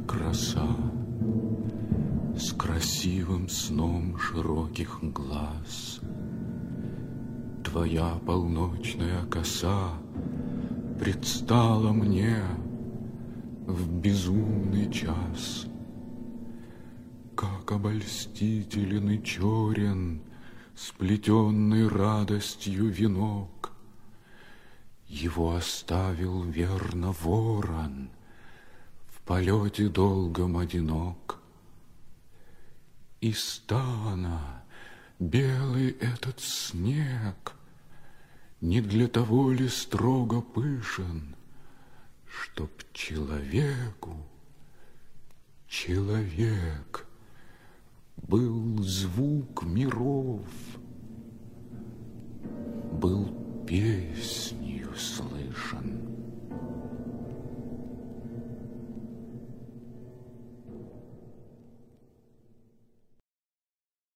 краса С красивым сном широких глаз. Твоя полночная коса Предстала мне в безумный час. Как обольстителен и черен Сплетенный радостью венок, Его оставил верно ворон — полете долгом одинок. И стана белый этот снег Не для того ли строго пышен, Чтоб человеку человек Был звук миров, был песнь